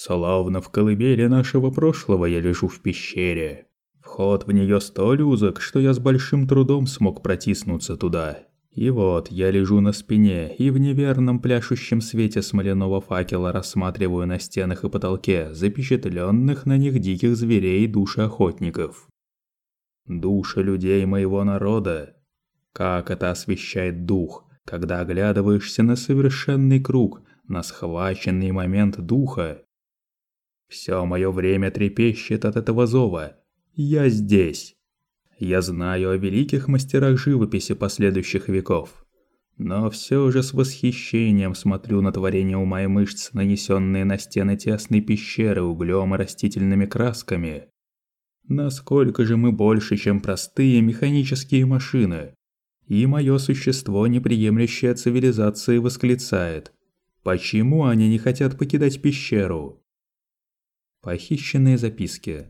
Словно в колыбели нашего прошлого я лежу в пещере. Вход в нее столь узок, что я с большим трудом смог протиснуться туда. И вот я лежу на спине и в неверном пляшущем свете смоляного факела рассматриваю на стенах и потолке запечатленных на них диких зверей души охотников. Души людей моего народа. Как это освещает дух, когда оглядываешься на совершенный круг, на схваченный момент духа. Все мое время трепещет от этого зова. Я здесь. Я знаю о великих мастерах живописи последующих веков. Но все же с восхищением смотрю на творение ума и мышц, нанесенные на стены тесной пещеры углем и растительными красками. Насколько же мы больше, чем простые механические машины? И мое существо, неприемлющее цивилизации, восклицает. Почему они не хотят покидать пещеру? Похищенные записки.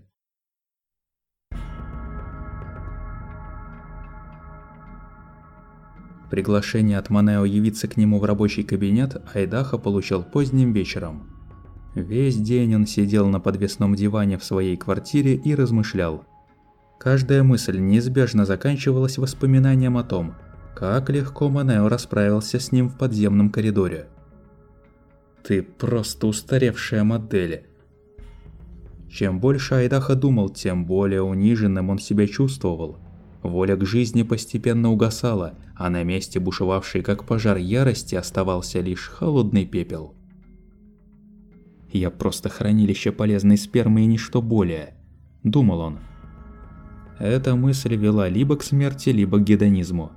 Приглашение от Манео явиться к нему в рабочий кабинет Айдаха получил поздним вечером. Весь день он сидел на подвесном диване в своей квартире и размышлял. Каждая мысль неизбежно заканчивалась воспоминанием о том, как легко Манео расправился с ним в подземном коридоре. «Ты просто устаревшая модель», чем больше Айдаха думал, тем более униженным он себя чувствовал. Воля к жизни постепенно угасала, а на месте бушевавшей как пожар ярости оставался лишь холодный пепел. «Я просто хранилище полезной спермы и ничто более», – думал он. Эта мысль вела либо к смерти, либо к гедонизму.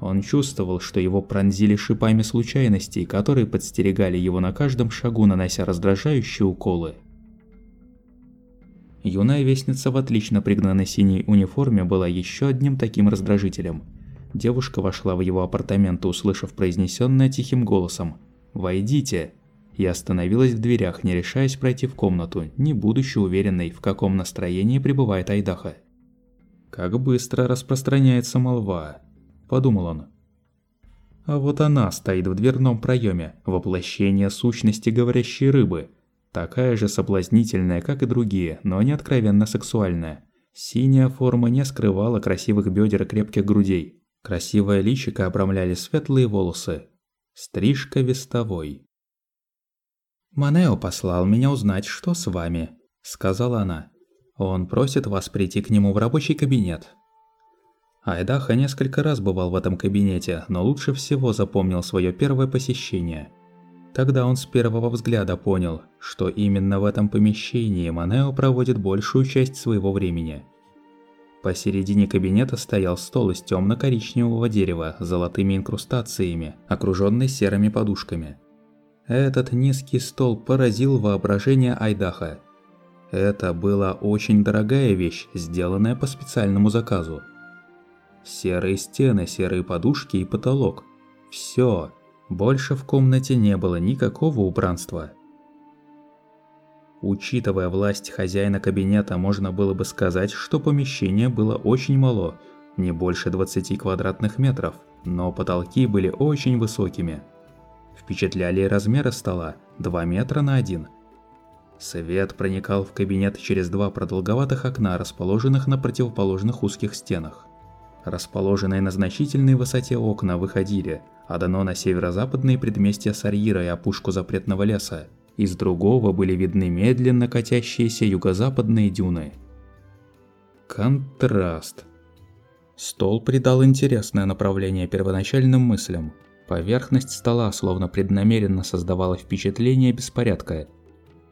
Он чувствовал, что его пронзили шипами случайностей, которые подстерегали его на каждом шагу, нанося раздражающие уколы. Юная вестница в отлично пригнанной синей униформе была еще одним таким раздражителем. Девушка вошла в его апартаменты, услышав произнесенное тихим голосом «Войдите!» и остановилась в дверях, не решаясь пройти в комнату, не будучи уверенной, в каком настроении пребывает Айдаха. «Как быстро распространяется молва», – подумал он. А вот она стоит в дверном проеме, воплощение сущности говорящей рыбы – Такая же соблазнительная, как и другие, но не откровенно сексуальная. Синяя форма не скрывала красивых бедер и крепких грудей. Красивое личико обрамляли светлые волосы. Стрижка вестовой. «Манео послал меня узнать, что с вами», – сказала она. «Он просит вас прийти к нему в рабочий кабинет». Айдаха несколько раз бывал в этом кабинете, но лучше всего запомнил свое первое посещение – Тогда он с первого взгляда понял, что именно в этом помещении Манео проводит большую часть своего времени. Посередине кабинета стоял стол из темно-коричневого дерева с золотыми инкрустациями, окруженный серыми подушками. Этот низкий стол поразил воображение Айдаха. Это была очень дорогая вещь, сделанная по специальному заказу. Серые стены, серые подушки и потолок. Все больше в комнате не было никакого убранства. Учитывая власть хозяина кабинета, можно было бы сказать, что помещение было очень мало, не больше 20 квадратных метров, но потолки были очень высокими. Впечатляли размеры стола 2 метра на 1. Свет проникал в кабинет через два продолговатых окна, расположенных на противоположных узких стенах. Расположенные на значительной высоте окна выходили одно на северо-западные предместья Сарьира и опушку запретного леса, из другого были видны медленно катящиеся юго-западные дюны. Контраст. Стол придал интересное направление первоначальным мыслям. Поверхность стола словно преднамеренно создавала впечатление беспорядка –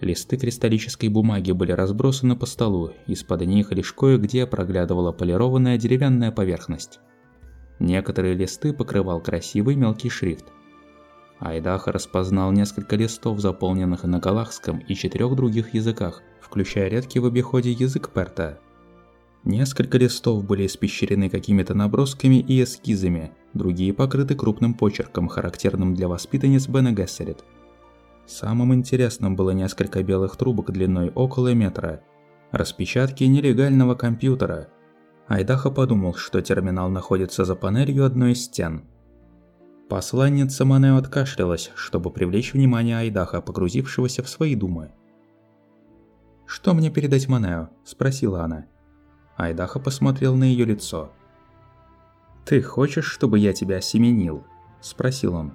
Листы кристаллической бумаги были разбросаны по столу, из-под них лишь кое-где проглядывала полированная деревянная поверхность. Некоторые листы покрывал красивый мелкий шрифт. Айдаха распознал несколько листов, заполненных на галахском и четырех других языках, включая редкий в обиходе язык перта. Несколько листов были испещрены какими-то набросками и эскизами, другие покрыты крупным почерком, характерным для воспитанниц Бене Гессерит – Самым интересным было несколько белых трубок длиной около метра. Распечатки нелегального компьютера. Айдаха подумал, что терминал находится за панелью одной из стен. Посланница Манео откашлялась, чтобы привлечь внимание Айдаха, погрузившегося в свои думы. «Что мне передать Манео?» – спросила она. Айдаха посмотрел на ее лицо. «Ты хочешь, чтобы я тебя осеменил?» – спросил он.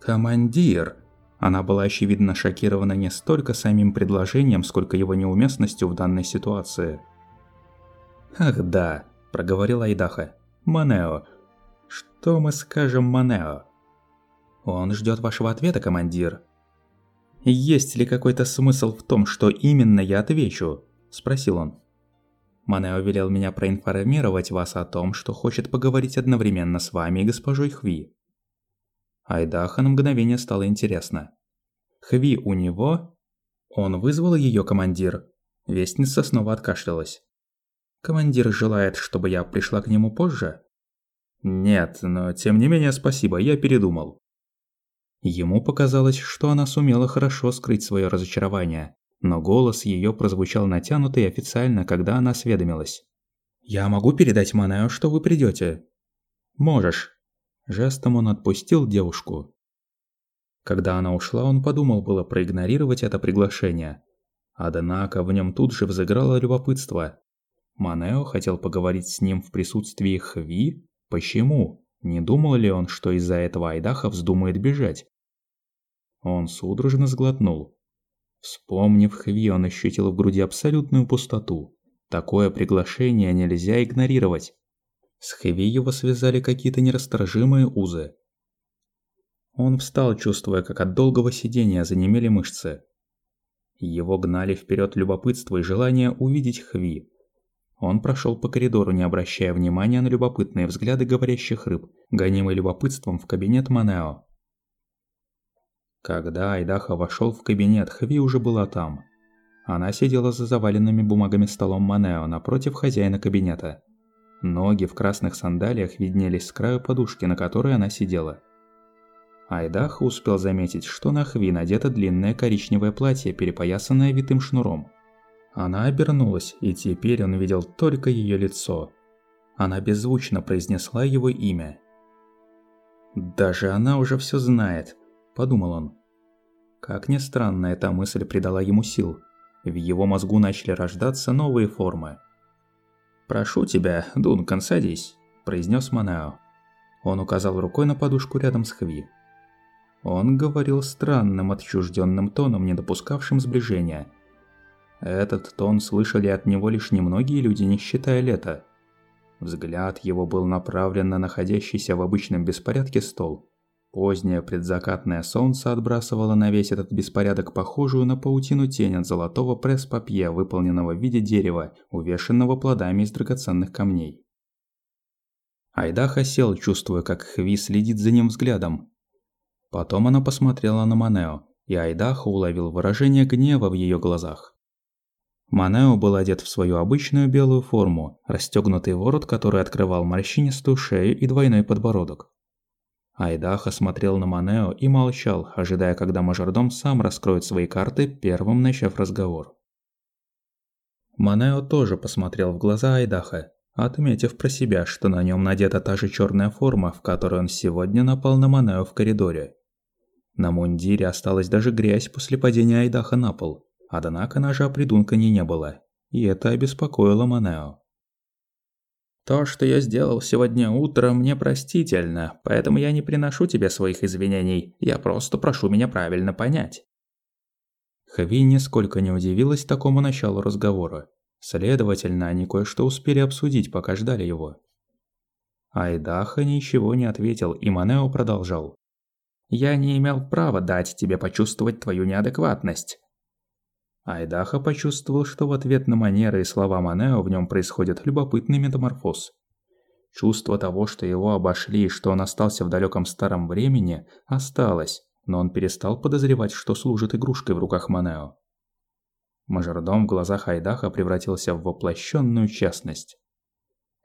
«Командир!» Она была очевидно шокирована не столько самим предложением, сколько его неуместностью в данной ситуации. «Ах да», – проговорил Айдаха. «Манео. Что мы скажем Манео?» «Он ждет вашего ответа, командир». «Есть ли какой-то смысл в том, что именно я отвечу?» – спросил он. Манео велел меня проинформировать вас о том, что хочет поговорить одновременно с вами и госпожой Хви. Айдаха на мгновение стало интересно. Хви у него? Он вызвал ее командир. Вестница снова откашлялась. Командир желает, чтобы я пришла к нему позже? Нет, но тем не менее спасибо, я передумал. Ему показалось, что она сумела хорошо скрыть свое разочарование, но голос ее прозвучал натянуто и официально, когда она осведомилась. «Я могу передать Манео, что вы придете?» «Можешь». Жестом он отпустил девушку. Когда она ушла, он подумал было проигнорировать это приглашение. Однако в нем тут же взыграло любопытство. Манео хотел поговорить с ним в присутствии Хви? Почему? Не думал ли он, что из-за этого Айдаха вздумает бежать? Он судорожно сглотнул. Вспомнив Хви, он ощутил в груди абсолютную пустоту. Такое приглашение нельзя игнорировать. С Хви его связали какие-то нерасторжимые узы. Он встал, чувствуя, как от долгого сидения занемели мышцы. Его гнали вперед любопытство и желание увидеть Хви. Он прошел по коридору, не обращая внимания на любопытные взгляды говорящих рыб, гонимый любопытством в кабинет Манео. Когда Айдаха вошел в кабинет, Хви уже была там. Она сидела за заваленными бумагами столом Манео напротив хозяина кабинета. Ноги в красных сандалиях виднелись с краю подушки, на которой она сидела. Айдаха успел заметить, что на Хви надето длинное коричневое платье, перепоясанное витым шнуром. Она обернулась, и теперь он видел только ее лицо. Она беззвучно произнесла его имя. «Даже она уже все знает», подумал он. Как ни странно, эта мысль придала ему сил. В его мозгу начали рождаться новые формы. «Прошу тебя, Дункан, садись», – произнес Манео. Он указал рукой на подушку рядом с Хви. Он говорил странным, отчужденным тоном, не допускавшим сближения. Этот тон слышали от него лишь немногие люди, не считая Лета. Взгляд его был направлен на находящийся в обычном беспорядке стол. Позднее предзакатное солнце отбрасывало на весь этот беспорядок похожую на паутину тень от золотого пресс-папье, выполненного в виде дерева, увешанного плодами из драгоценных камней. Айдаха сел, чувствуя, как Хви следит за ним взглядом. Потом она посмотрела на Манео, и Айдаха уловил выражение гнева в ее глазах. Манео был одет в свою обычную белую форму, расстегнутый ворот, который открывал морщинистую шею и двойной подбородок. Айдаха смотрел на Манео и молчал, ожидая, когда мажордом сам раскроет свои карты, первым начав разговор. Манео тоже посмотрел в глаза Айдаха, отметив про себя, что на нем надета та же черная форма, в которой он сегодня напал на Манео в коридоре. На мундире осталась даже грязь после падения Айдаха на пол, однако ножа придункани не было, и это обеспокоило Манео. То, что я сделал сегодня утром, мне простительно, поэтому я не приношу тебе своих извинений, я просто прошу меня правильно понять». Хви нисколько не удивилась такому началу разговора. Следовательно, они кое-что успели обсудить, пока ждали его. Айдаха ничего не ответил, и Манео продолжал. «Я не имел права дать тебе почувствовать твою неадекватность. Айдаха почувствовал, что в ответ на манеры и слова Манео в нем происходит любопытный метаморфоз. Чувство того, что его обошли и что он остался в далеком старом времени, осталось, но он перестал подозревать, что служит игрушкой в руках Манео. Мажордом в глазах Айдаха превратился в воплощенную частность.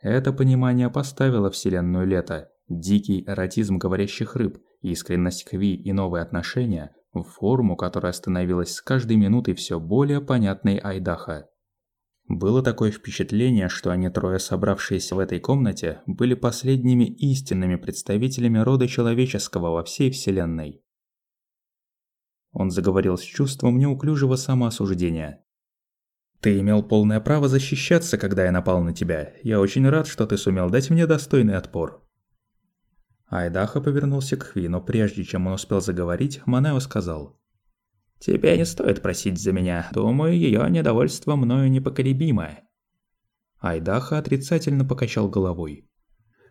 Это понимание поставило вселенную лето, дикий эротизм говорящих рыб, искренность Кви и новые отношения форму, которая становилась с каждой минутой все более понятной Айдаха. Было такое впечатление, что они трое, собравшиеся в этой комнате, были последними истинными представителями рода человеческого во всей Вселенной. Он заговорил с чувством неуклюжего самоосуждения. «Ты имел полное право защищаться, когда я напал на тебя. Я очень рад, что ты сумел дать мне достойный отпор». Айдаха повернулся к Хви, но прежде чем он успел заговорить, Манео сказал. «Тебе не стоит просить за меня. Думаю, её недовольство мною непоколебимое». Айдаха отрицательно покачал головой.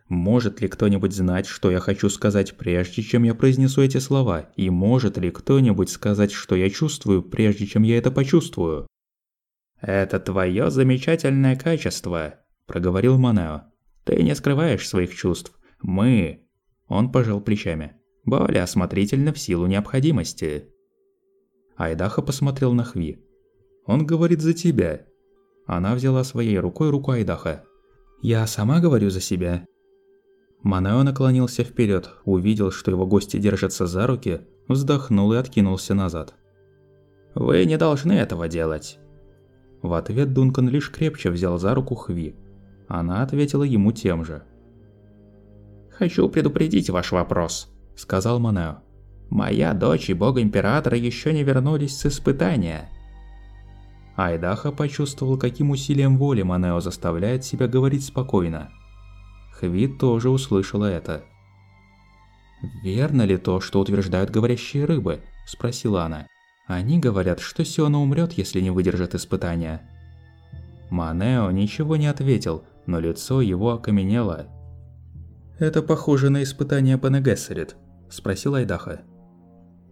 Может ли кто-нибудь знать, что я хочу сказать, прежде чем я произнесу эти слова? И может ли кто-нибудь сказать, что я чувствую, прежде чем я это почувствую? «Это твое замечательное качество», – проговорил Манео. «Ты не скрываешь своих чувств. Мы...» Он пожал плечами. «Более осмотрительно в силу необходимости». Айдаха посмотрел на Хви. «Он говорит за тебя». Она взяла своей рукой руку Айдаха. «Я сама говорю за себя», Манео наклонился вперед, увидел, что его гости держатся за руки, вздохнул и откинулся назад. «Вы не должны этого делать!» В ответ Дункан лишь крепче взял за руку Хви. Она ответила ему тем же. «Хочу предупредить ваш вопрос», – сказал Манео. «Моя дочь и бог Императора еще не вернулись с испытания». Айдаха почувствовал, каким усилием воли Манео заставляет себя говорить спокойно – Хви тоже услышала это. «Верно ли то, что утверждают говорящие рыбы?» – спросила она. «Они говорят, что Сиона умрет, если не выдержит испытания». Манео ничего не ответил, но лицо его окаменело. «Это похоже на испытание Панегессерит», – спросил Айдаха.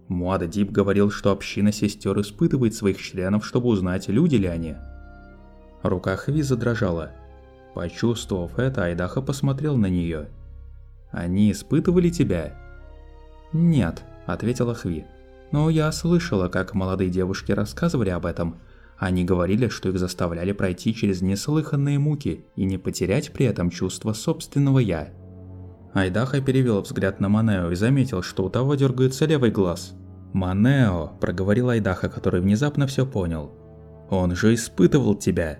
Муада Дип говорил, что община сестер испытывает своих членов, чтобы узнать, люди ли они. Рука Хви задрожала. Почувствовав это, Айдаха посмотрел на нее. «Они испытывали тебя?» «Нет», – ответила Хви. «Но я слышала, как молодые девушки рассказывали об этом. Они говорили, что их заставляли пройти через неслыханные муки и не потерять при этом чувство собственного «я». Айдаха перевел взгляд на Манео и заметил, что у того дергается левый глаз. «Манео», – проговорил Айдаха, который внезапно все понял. «Он же испытывал тебя!»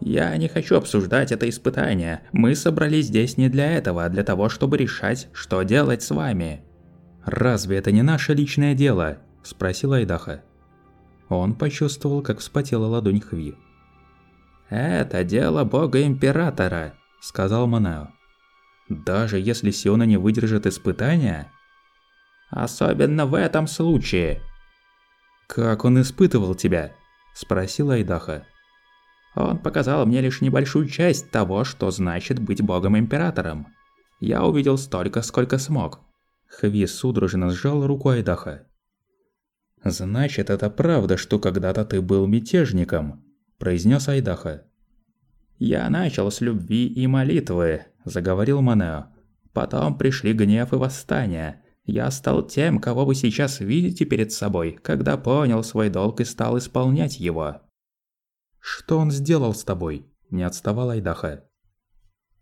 Я не хочу обсуждать это испытание. Мы собрались здесь не для этого, а для того, чтобы решать, что делать с вами. Разве это не наше личное дело? спросил Айдаха. Он почувствовал, как вспотела ладонь Хви. «Это дело бога-императора», – сказал Манао. «Даже если Сиона не выдержит испытания?» «Особенно в этом случае». «Как он испытывал тебя?» – спросил Айдаха. Он показал мне лишь небольшую часть того, что значит быть богом-императором. Я увидел столько, сколько смог. Хви судорожно сжал руку Айдаха. «Значит, это правда, что когда-то ты был мятежником», – произнес Айдаха. «Я начал с любви и молитвы», – заговорил Манео. «Потом пришли гнев и восстание. Я стал тем, кого вы сейчас видите перед собой, когда понял свой долг и стал исполнять его». «Что он сделал с тобой?» – не отставал Айдаха.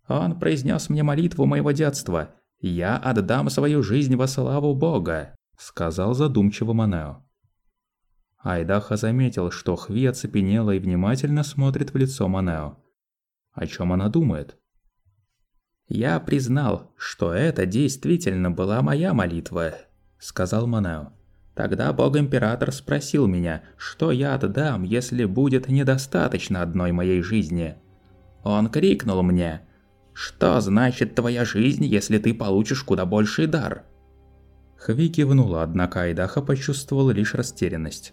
«Он произнес мне молитву моего детства. Я отдам свою жизнь во славу Бога», – сказал задумчиво Манео. Айдаха заметил, что Хви оцепенела и внимательно смотрит в лицо Манео. О чем она думает? «Я признал, что это действительно была моя молитва», – сказал Манео. Тогда бог-император спросил меня, что я отдам, если будет недостаточно одной моей жизни. Он крикнул мне, «Что значит твоя жизнь, если ты получишь куда больший дар?» Хви кивнула, однако Айдаха почувствовал лишь растерянность.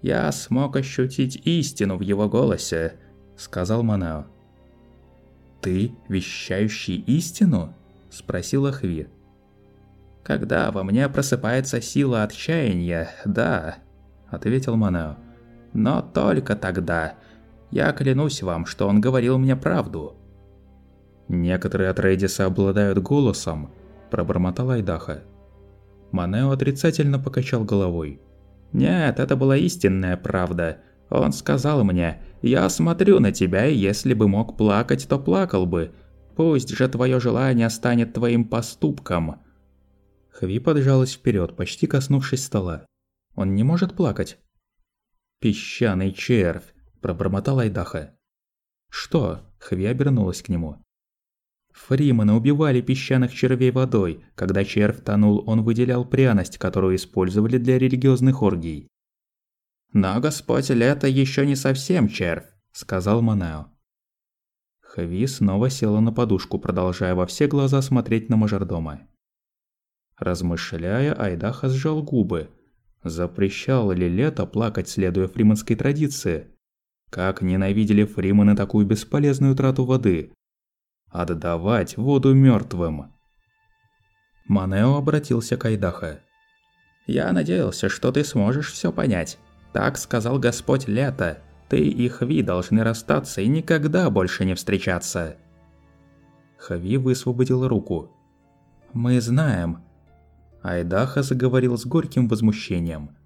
«Я смог ощутить истину в его голосе», — сказал Манео. «Ты, вещающий истину?» — спросила Хви. «Когда во мне просыпается сила отчаяния, да», – ответил Манео. «Но только тогда. Я клянусь вам, что он говорил мне правду». «Некоторые от Рейдиса обладают голосом», – пробормотал Айдаха. Манео отрицательно покачал головой. «Нет, это была истинная правда. Он сказал мне, я смотрю на тебя, и если бы мог плакать, то плакал бы. Пусть же твое желание станет твоим поступком». Хви поджалась вперед, почти коснувшись стола. Он не может плакать. «Песчаный червь!» – пробормотал Айдаха. «Что?» – Хви обернулась к нему. Фриманы убивали песчаных червей водой. Когда червь тонул, он выделял пряность, которую использовали для религиозных оргий. «Но Господь Лето еще не совсем червь», – сказал Манео. Хви снова села на подушку, продолжая во все глаза смотреть на мажордома. Размышляя, Айдаха сжал губы. Запрещал ли Лето плакать, следуя фриманской традиции? Как ненавидели фриманы такую бесполезную трату воды. Отдавать воду мертвым. Манео обратился к Айдаха. «Я надеялся, что ты сможешь все понять. Так сказал Господь Лето. Ты и Хви должны расстаться и никогда больше не встречаться. Хави высвободил руку. «Мы знаем». Айдаха заговорил с горьким возмущением.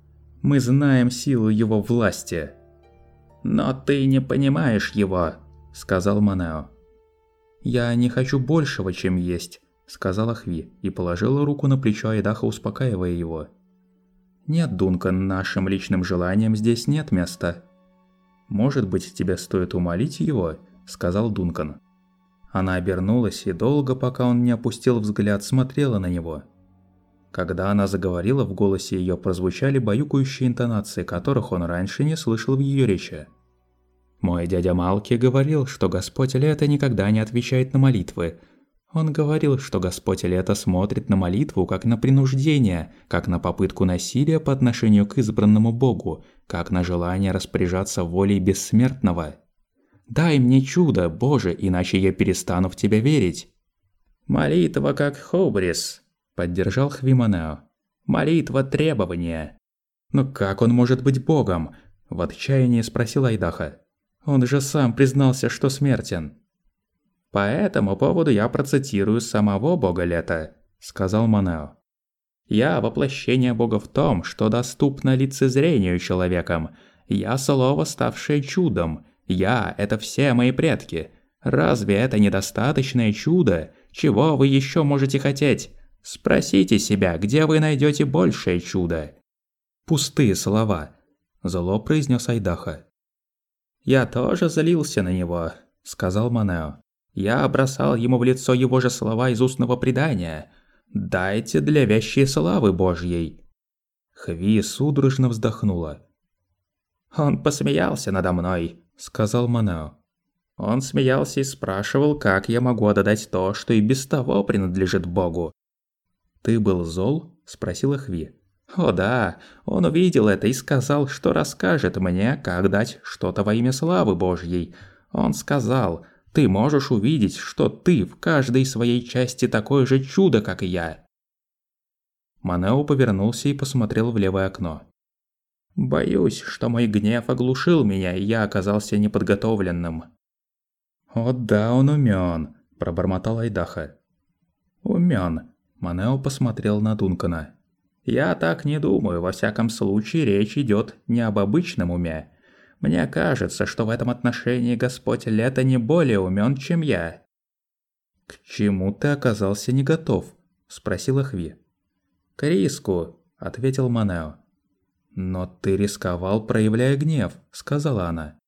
«Мы знаем силу его власти». «Но ты не понимаешь его», — сказал Манео. «Я не хочу большего, чем есть», — сказала Хви и положила руку на плечо Айдаха, успокаивая его. «Нет, Дункан, нашим личным желаниям здесь нет места». «Может быть, тебе стоит умолить его?» – сказал Дункан. Она обернулась и долго, пока он не опустил взгляд, смотрела на него. Когда она заговорила, в голосе ее прозвучали баюкающие интонации, которых он раньше не слышал в ее речи. «Мой дядя Малки говорил, что Господь Лето никогда не отвечает на молитвы, он говорил, что Господь Лето смотрит на молитву как на принуждение, как на попытку насилия по отношению к избранному Богу, как на желание распоряжаться волей бессмертного. «Дай мне чудо, Боже, иначе я перестану в Тебя верить». «Молитва как Хобрис», – поддержал Хвиманео. «Молитва требования». «Но как он может быть Богом?» – в отчаянии спросил Айдаха. «Он же сам признался, что смертен». По этому поводу я процитирую самого бога лета, сказал Манео. Я воплощение бога в том, что доступно лицезрению человеком. Я слово, ставшее чудом. Я – это все мои предки. Разве это недостаточное чудо? Чего вы еще можете хотеть? Спросите себя, где вы найдете большее чудо. Пустые слова, зло произнес Айдаха. Я тоже залился на него, сказал Манео. Я бросал ему в лицо его же слова из устного предания. «Дайте для вящей славы Божьей». Хви судорожно вздохнула. «Он посмеялся надо мной», — сказал Манео. Он смеялся и спрашивал, как я могу отдать то, что и без того принадлежит Богу. «Ты был зол?» – спросила Хви. «О да, он увидел это и сказал, что расскажет мне, как дать что-то во имя славы Божьей. Он сказал, ты можешь увидеть, что ты в каждой своей части такое же чудо, как и я. Манео повернулся и посмотрел в левое окно. Боюсь, что мой гнев оглушил меня, и я оказался неподготовленным. «О да, он умён», – пробормотал Айдаха. «Умён», – Манео посмотрел на Дункана. «Я так не думаю, во всяком случае речь идёт не об обычном уме, мне кажется, что в этом отношении Господь Лето не более умен, чем я». «К чему ты оказался не готов?» – спросила Хви. «К риску», – ответил Манео. «Но ты рисковал, проявляя гнев», – сказала она.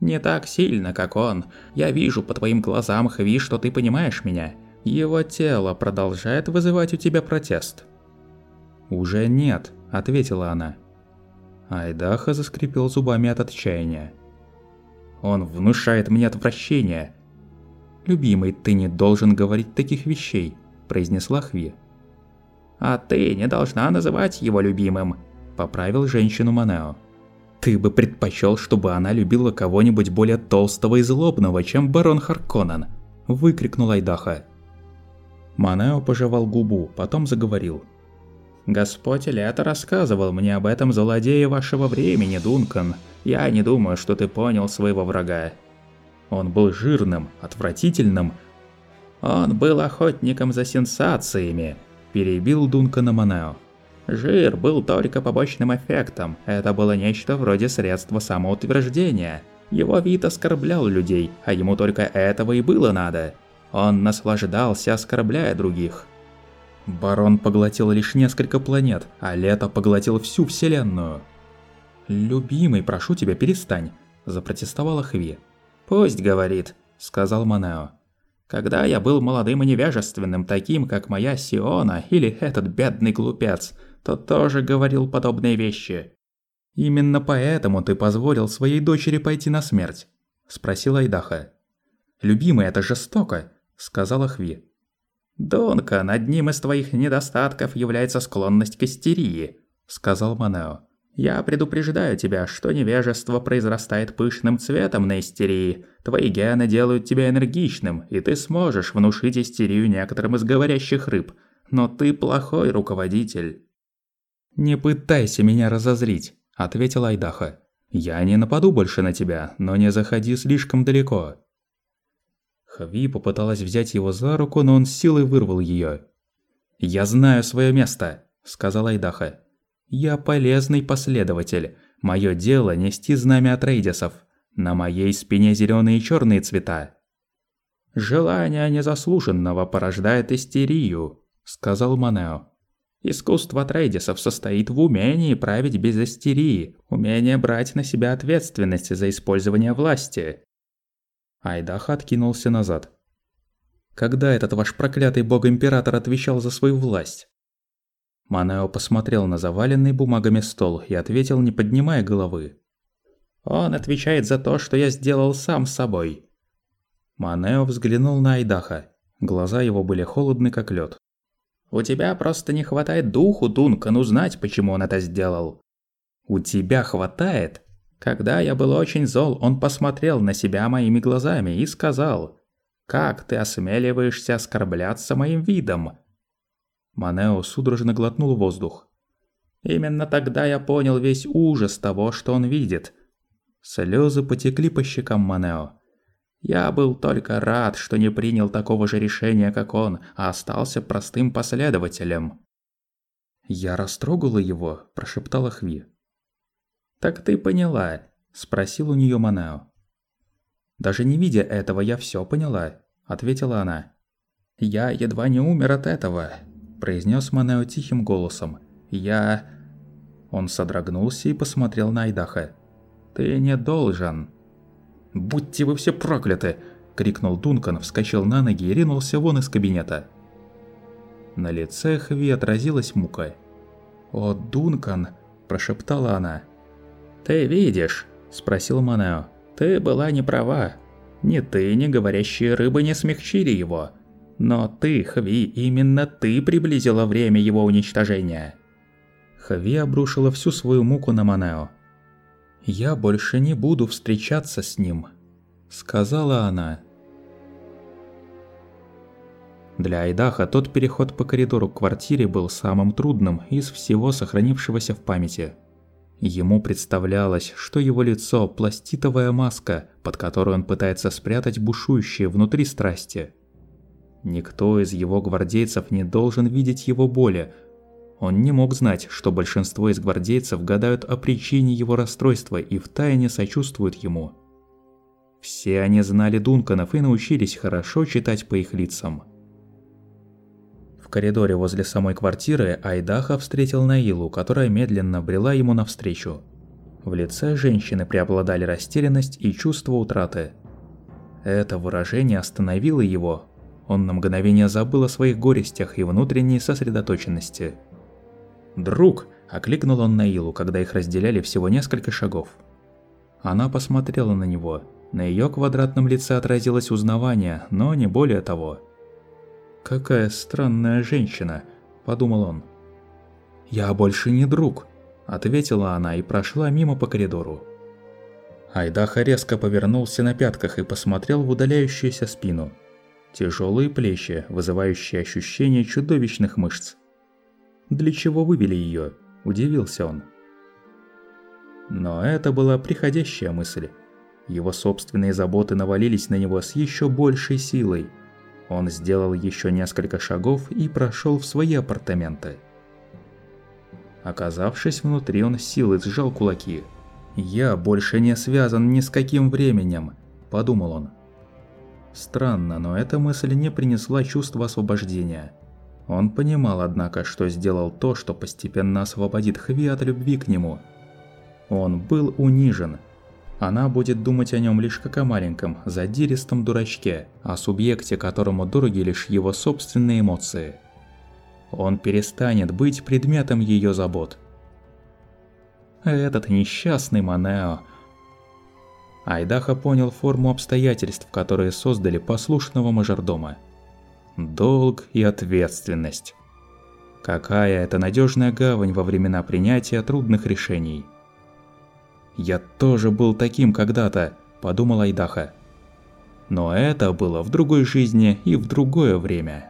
«Не так сильно, как он. Я вижу по твоим глазам, Хви, что ты понимаешь меня. Его тело продолжает вызывать у тебя протест». «Уже нет», – ответила она. Айдаха заскрипел зубами от отчаяния. «Он внушает мне отвращение!» «Любимый, ты не должен говорить таких вещей», – произнесла Хви. «А ты не должна называть его любимым», – поправил женщину Манео. «Ты бы предпочел, чтобы она любила кого-нибудь более толстого и злобного, чем барон Харконан», – выкрикнул Айдаха. Манео пожевал губу, потом заговорил – Господь Лето рассказывал мне об этом злодее вашего времени, Дункан. Я не думаю, что ты понял своего врага. Он был жирным, отвратительным. Он был охотником за сенсациями, перебил Дункана Манео. Жир был только побочным эффектом. Это было нечто вроде средства самоутверждения. Его вид оскорблял людей, а ему только этого и было надо. Он наслаждался, оскорбляя других. Барон поглотил лишь несколько планет, а Лето поглотил всю Вселенную. «Любимый, прошу тебя, перестань», – запротестовала Хви. «Пусть говорит», – сказал Манео. Когда я был молодым и невежественным, таким, как моя Сиона или этот бедный глупец, то тоже говорил подобные вещи. Именно поэтому ты позволил своей дочери пойти на смерть, спросил Айдаха. Любимый, это жестоко, сказала Хви. Донкан, одним из твоих недостатков является склонность к истерии, сказал Манео. Я предупреждаю тебя, что невежество произрастает пышным цветом на истерии. Твои гены делают тебя энергичным, и ты сможешь внушить истерию некоторым из говорящих рыб. Но ты плохой руководитель. «Не пытайся меня разозлить», – ответил Айдаха. «Я не нападу больше на тебя, но не заходи слишком далеко». Хви попыталась взять его за руку, но он силой вырвал ее. «Я знаю свое место», – сказал Айдаха. Я полезный последователь. Мое дело нести знамя от рейдисов. На моей спине зеленые и черные цвета. Желание незаслуженного порождает истерию, сказал Манео. Искусство трейдисов состоит в умении править без истерии, умении брать на себя ответственность за использование власти. Айдах откинулся назад. Когда этот ваш проклятый бог-император отвечал за свою власть? Манео посмотрел на заваленный бумагами стол и ответил, не поднимая головы. «Он отвечает за то, что я сделал сам с собой». Манео взглянул на Айдаха. Глаза его были холодны, как лед. «У тебя просто не хватает духу, Дункан, узнать, почему он это сделал». «У тебя хватает?» Когда я был очень зол, он посмотрел на себя моими глазами и сказал, «Как ты осмеливаешься оскорбляться моим видом? Манео судорожно глотнул воздух. Именно тогда я понял весь ужас того, что он видит. Слезы потекли по щекам Манео. Я был только рад, что не принял такого же решения, как он, а остался простым последователем. «Я растрогала его», – прошептала Хви. «Так ты поняла?» – спросил у нее Манео. «Даже не видя этого, я все поняла», – ответила она. «Я едва не умер от этого произнес Манео тихим голосом. «Я...» Он содрогнулся и посмотрел на Айдаха. «Ты не должен...» «Будьте вы все прокляты!» – крикнул Дункан, вскочил на ноги и ринулся вон из кабинета. На лице Хви отразилась мука. «О, Дункан!» – прошептала она. «Ты видишь?» – спросил Манео. «Ты была не права. Ни ты, ни говорящие рыбы не смягчили его. Но ты, Хви, именно ты приблизила время его уничтожения. Хви обрушила всю свою муку на Манео. «Я больше не буду встречаться с ним», — сказала она. Для Айдаха тот переход по коридору к квартире был самым трудным из всего сохранившегося в памяти. Ему представлялось, что его лицо – пластитовая маска, под которой он пытается спрятать бушующие внутри страсти – Никто из его гвардейцев не должен видеть его боли. Он не мог знать, что большинство из гвардейцев гадают о причине его расстройства и втайне сочувствуют ему. Все они знали Дунканов и научились хорошо читать по их лицам. Коридоре возле самой квартиры Айдаха встретил Наилу, которая медленно брела ему навстречу. В лице женщины преобладали растерянность и чувство утраты. Это выражение остановило его, он на мгновение забыл о своих горестях и внутренней сосредоточенности. «Друг!» – окликнул он Наилу, когда их разделяли всего несколько шагов. Она посмотрела на него. На ее квадратном лице отразилось узнавание, но не более того. «Какая странная женщина!» – подумал он. «Я больше не друг!» – ответила она и прошла мимо по коридору. Айдаха резко повернулся на пятках и посмотрел в удаляющуюся спину – Тяжелые плечи, вызывающие ощущение чудовищных мышц. «Для чего вывели ее?» – удивился он. Но это была приходящая мысль. Его собственные заботы навалились на него с еще большей силой. Он сделал еще несколько шагов и прошел в свои апартаменты. Оказавшись внутри, он силой сжал кулаки. «Я больше не связан ни с каким временем», – подумал он. Странно, но эта мысль не принесла чувства освобождения. Он понимал, однако, что сделал то, что постепенно освободит Хви от любви к нему. Он был унижен. Она будет думать о нем лишь как о маленьком, задиристом дурачке, о субъекте, которому дороги лишь его собственные эмоции. Он перестанет быть предметом ее забот. Этот несчастный Манео. Айдаха понял форму обстоятельств, которые создали послушного мажордома. Долг и ответственность. Какая это надежная гавань во времена принятия трудных решений. «Я тоже был таким когда-то», – подумал Айдаха. Но это было в другой жизни и в другое время.